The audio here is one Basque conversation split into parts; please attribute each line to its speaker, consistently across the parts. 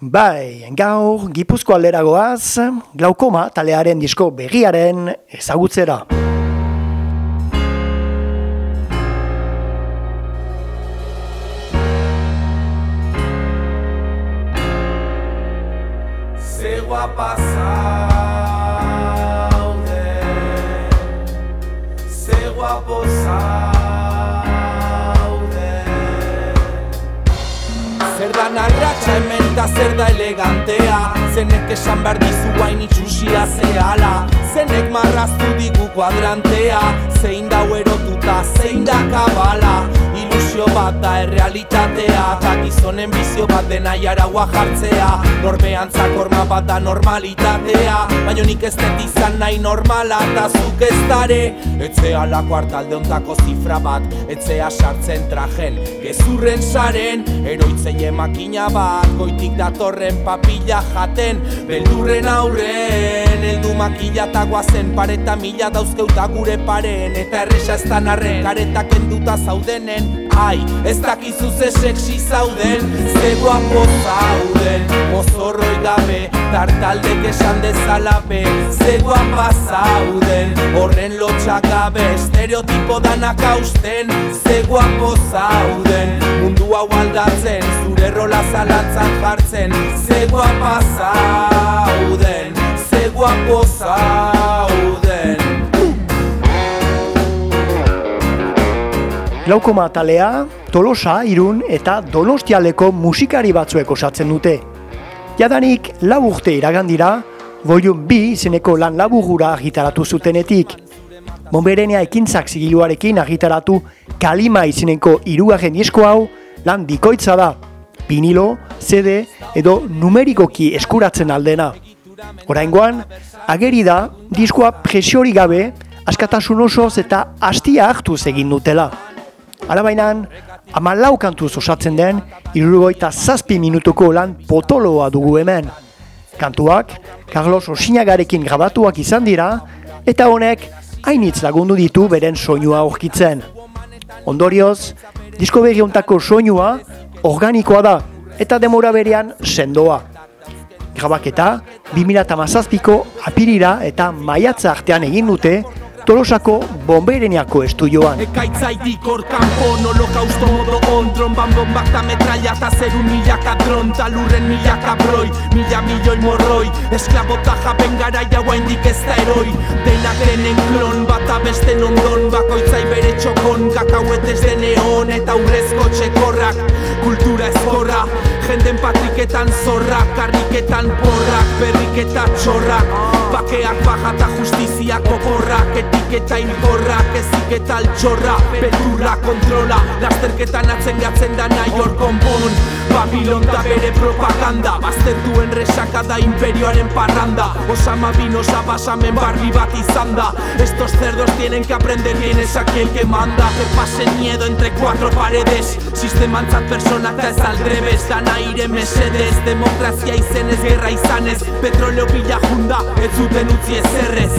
Speaker 1: Bai, gaur, gipuzko aldera goaz, glaukoma talearen disko berriaren ezagutzera.
Speaker 2: Zegoa pasaude Zegoa posaude Zer da narratxa hemen eta zer da elegantea? Zenek esan behar dizu guain itxusia zehala Zenek marraztu digu kuadrantea? Zein da erotuta, zein da kabala? Ilusio bat da errealitatea. Eta gizonen bizio bat dena jaragua jartzea. Norbean zakorma bat da normalitatea. Baina nik ez dut izan nahi normala Eta zuk ez dare. Etzea la kuartalde ontako zifra bat. Etzea sartzen trajen Gezurren saren. Eroitzeie makina bat Goitik datorren papilla jaten. Beldurren aurren Eldu makila eta guazen Pareta mila dauzkeuta gure paren. Eta erresa ez da narren Karetak enduta zaudenen. Ai, ez dakizu ze sexy zauden Ze guapo zauden. Mozorroi gabe Tartaldek esan dezala be Ze guapa zauden. Horren lotxak gabe Estereotipo danak hausten Ze guapo zauden. Mundu hau aldatzen Zure rola zalantzan jartzen Ze guapa zauden Ze guapo zauden
Speaker 1: Glaukoma talea, Tolosa, Irun eta Donostialeko musikari batzuek osatzen dute. Jadanik lau urte iragandira, Volume B izeneko lan laburura argitaratu zutenetik. Bomberenea ekintzak zigiluarekin argitaratu Kalima izeneko hirugarren disko hau lan bikoitza da. Vinilo, CD edo numerikoki eskuratzen aldena. Oraingoan, ageri da diskoa presiori gabe askatasun osoz eta hastia hartuz egin dutela. Alabainan, amalau kantuz osatzen den, irurogoita zazpi minutuko lan potoloa dugu hemen. Kantuak, Carlos Osinagarekin grabatuak izan dira, eta honek hainitz lagundu ditu beren soinua aurkitzen. Ondorioz, disko berri ontako soinua organikoa da, eta demora berean sendoa. Grabaketa, 2008ko apirira eta maiatza artean egin dute, Tolosako bombereniako estudioan.
Speaker 2: Ekaitzaitik hor kanpon holokausto modo on Tromban bombak ta metralla ta zerun milaka dron Talurren milaka broi, mila milioi morroi. Esklabota japen gara jaua indik ez da eroi. Denak denen klon, bata beste ondon Bakoitzai bere txokon, kakauetez de neon Eta urrezko txekorrak, kultura ezkorra Jenden patriketan zorrak, karriketan porrak Berriketa txorrak, bakeak baja ta justiziak okorrak Etiketa inkorrak, ezik eta altxorra Beturra kontrola, lasterketan atzen gatzen da nahi hor konpon Babilon da bere propaganda Baztertuen resaka da imperioaren parranda. Osama bin osa basamen barbi bat izan da. Estos cerdos tienen que aprender quién es aquel que manda. Que pasen miedo entre cuatro paredes. Sistemantzat personak eta ez aldrebes Dan aire mesedez. Demokrazia izenez, gerra izanez. Petroleo pila junda, ez zuten utzi ezerrez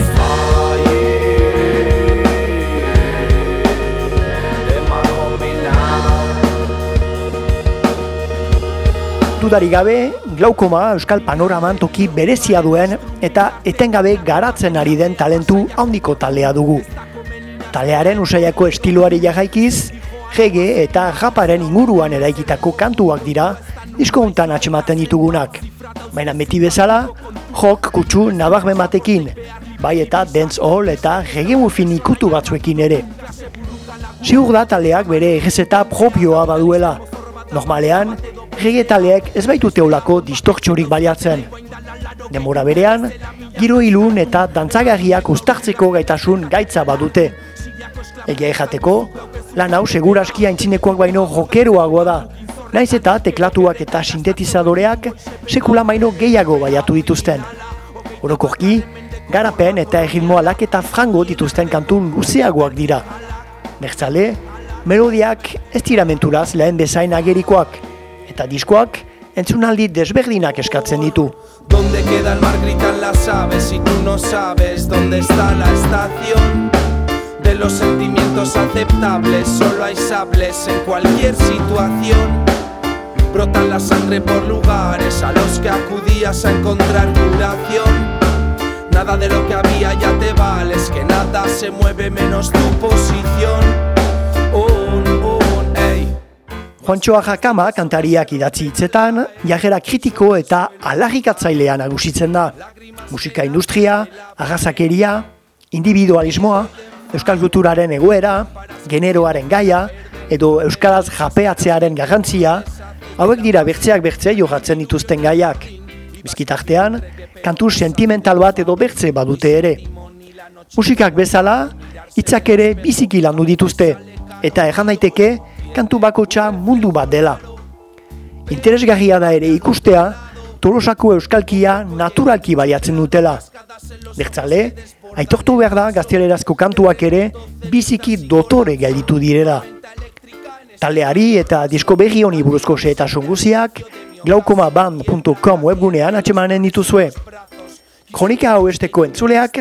Speaker 1: Dudari gabe, glaukoma Euskal Panoraman toki berezia duen eta etengabe garatzen ari den talentu handiko taldea dugu. Talearen usaiako estiloari jagaikiz, jege eta japaren inguruan eraikitako kantuak dira disko hontan atxematen ditugunak. Baina beti bezala, jok kutsu nabarmen batekin, bai eta dance hall eta jege mufin ikutu batzuekin ere. Ziur da taleak bere egezeta propioa baduela. Normalean, regetaleek ez baitu teolako distortxorik baliatzen. Demora berean, giro ilun eta dantzagarriak ustartzeko gaitasun gaitza badute. Egia ejateko, lan hau seguraski aintzinekoak baino rokeroagoa da. Naiz eta teklatuak eta sintetizadoreak sekula baino gehiago baiatu dituzten. Orokorki, garapen eta erritmo alaketa frango dituzten kantu luzeagoak dira. Bertzale, melodiak ez dira lehen bezain agerikoak, eta diskoak entzunaldi desberdinak eskatzen ditu.
Speaker 2: ¿Dónde queda el mar? Gritan las aves si tú no sabes dónde está la estación de los sentimientos aceptables. Solo hay sables en cualquier situación. brotan la sangre por lugares a los que acudías a encontrar curación. Nada de lo que había ya te vale, es que nada se mueve menos tu posición. Un, un, ey.
Speaker 1: Juantxoa Jakama kantariak idatzi hitzetan, jagera kritiko eta alagikatzailean nagusitzen da. Musika industria, agazakeria, individualismoa, euskal kulturaren egoera, generoaren gaia, edo euskaraz japeatzearen garrantzia, hauek dira bertzeak bertze jogatzen dituzten gaiak. Bizkitartean, kantu sentimental bat edo bertze badute ere. Musikak bezala, hitzak ere biziki landu dituzte, eta erran daiteke kantu bakotxa mundu bat dela. Interesgarria da ere ikustea, Tolosako euskalkia naturalki baliatzen dutela. Bertzale, aitortu behar da gaztelerazko kantuak ere biziki dotore gelditu direla. Taleari eta disko berri honi buruzko eta guziak glaukomaband.com webgunean atxemanen dituzue. Kronika hau esteko entzuleak,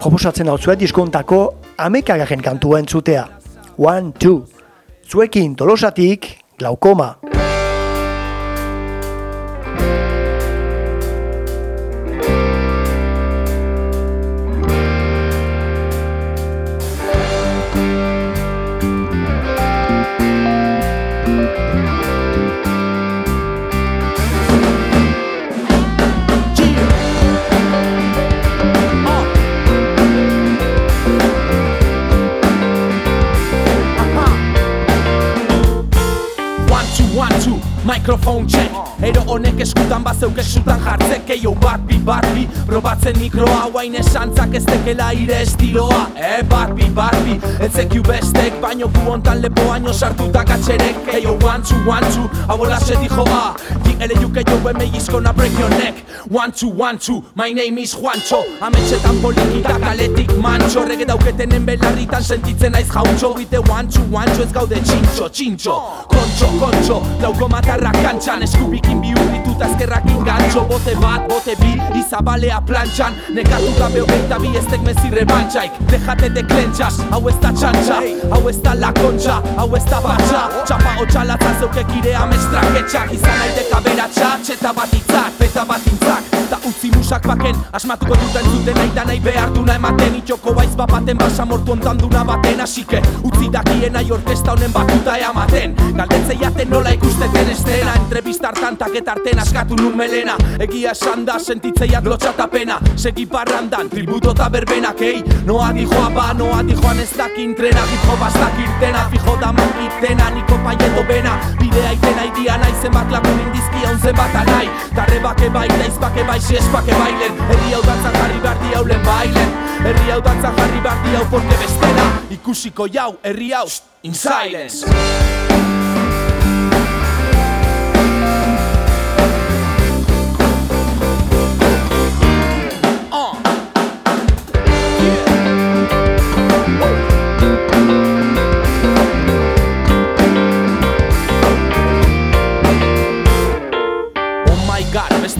Speaker 1: proposatzen hau zuet diskontako amekagaren kantua entzutea. One, two. Zuekin tolosatik, glaukoma.
Speaker 2: Microphone check. Ero honek eskutan bazeuk esutan jartzek Eio bat bi bat bi Probatzen mikroa guain esantzak ez tekela ire estiloa. E bat bi bat bi Ez ekiu bestek Baino gu ontan lepo baino sartutak atxerek Eio one two one two Hau hola se dijo a Di ele juke jo eme gizkona break your neck. One two one two My name is Juancho. Ametxetan polikita kaletik mancho. Rege dauketenen belarritan sentitzen aiz jauntxo. Bite one two one two ez gaude txintxo txintxo. Kontxo kontxo Lauko matarra kantxan Eskubik Ekin bihurrituta ezkerrak ingatxo Bote bat, bote bi, izabalea plantxan. Nekatu gabe hogeita bi ez tek mezi rebantxaik. Dejate de klentxas, hau ez da txantxa. Hau ez da la kontxa, hau ez da batxa. Txapa hotxalatza zeukek irea mestraketxak Izan nahi deka beratxa, txeta bat itzak, peta bat intzak utzi musak baken, asmatuko duten zuten nahi da nahi behar duna ematen. Itxoko baiz bapaten basa mortu ontan duna baten Asike, utzi dakien nahi orkesta honen batuta eamaten Galdetzei jaten nola ikusteten estena. Entrevistartan arten askatu nun melena. Egia esan da sentitzeiat lotxata pena Segi parrandan, tributo eta berbenak ei. Noa dijoa ba, noa dijoan ez dakin trena. Fijo bastak irtena, fijo da mankitena Niko paieto bena, bidea itena idia nahi. Zenbat lagun indizkia un zenbat anai. Tarre bake bai, daiz bake bai, sies bake bailen Herri hau dantzan jarri behar di haulen bailen Herri hau dantzan jarri behar di hau porke bestena Ikusiko jau, herri hau, in silence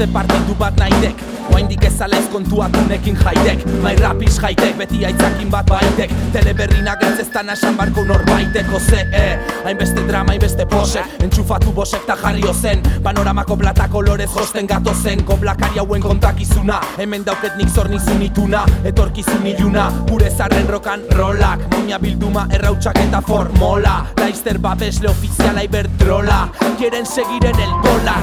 Speaker 2: beste partidu bat naidek. Oaindik ezala kontua dunekin jaidek. Mai rapiz jaitek, beti aitzakin bat baitek. Teleberrinak ez ez esan barko norbaiteko ze eh? Hainbeste drama, hainbeste pose. Entxufatu bosek ta jarri ozen. Panoramako plata kolorez josten gato zen Koblakari hauen kontakizuna. Hemen dauket nik zor nizun ituna. Etorkizun iluna, gure zarren rokan rolak. Muña bilduma errautsak eta formola. Laizter babesle ofiziala iberdrola. Quieren seguir en el dólar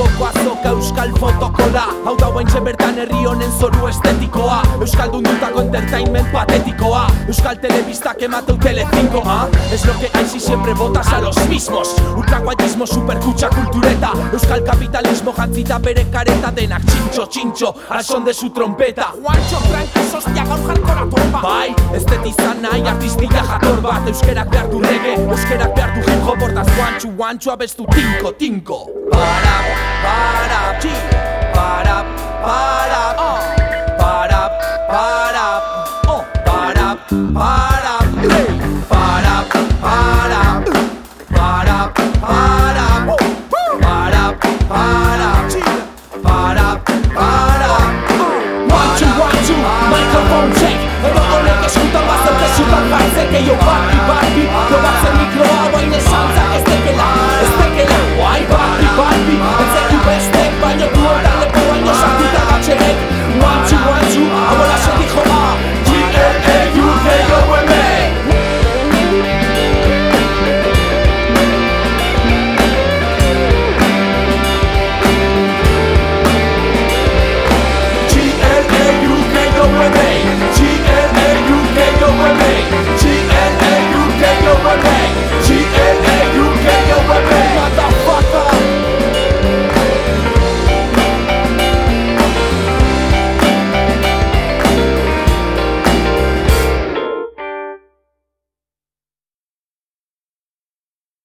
Speaker 2: Durangoko azoka euskal fotokola. Hau da bertan herri honen zoru estetikoa. Euskal dundutako entertainment patetikoa. Euskal telebistak emateu telecinco ah? Es lo que hay si siempre votas a los mismos. Ultraguayismo, superkucha kultureta. Euskal kapitalismo jantzita bere kareta Denak. Txintxo, txintxo, al son de su trompeta. Juancho, tranqui, sostia, gaur jarkora torba Bai, bat izan nahi artistila jator bat Euskerak behar du rege, euskerak behar du hip hop Hortaz guantxu, guantxu abestu tinko, tinko. Para, para, txi, para, para, oh. Para, para, oh. Para, para, hey. Para, para, para, para, oh. Para, para, txi, para, para, oh. One, two, one, two, microphone check bete jo barbi barbi Probatzen mikroa baina esantza ez tekela Ez tekela Uai barbi barbi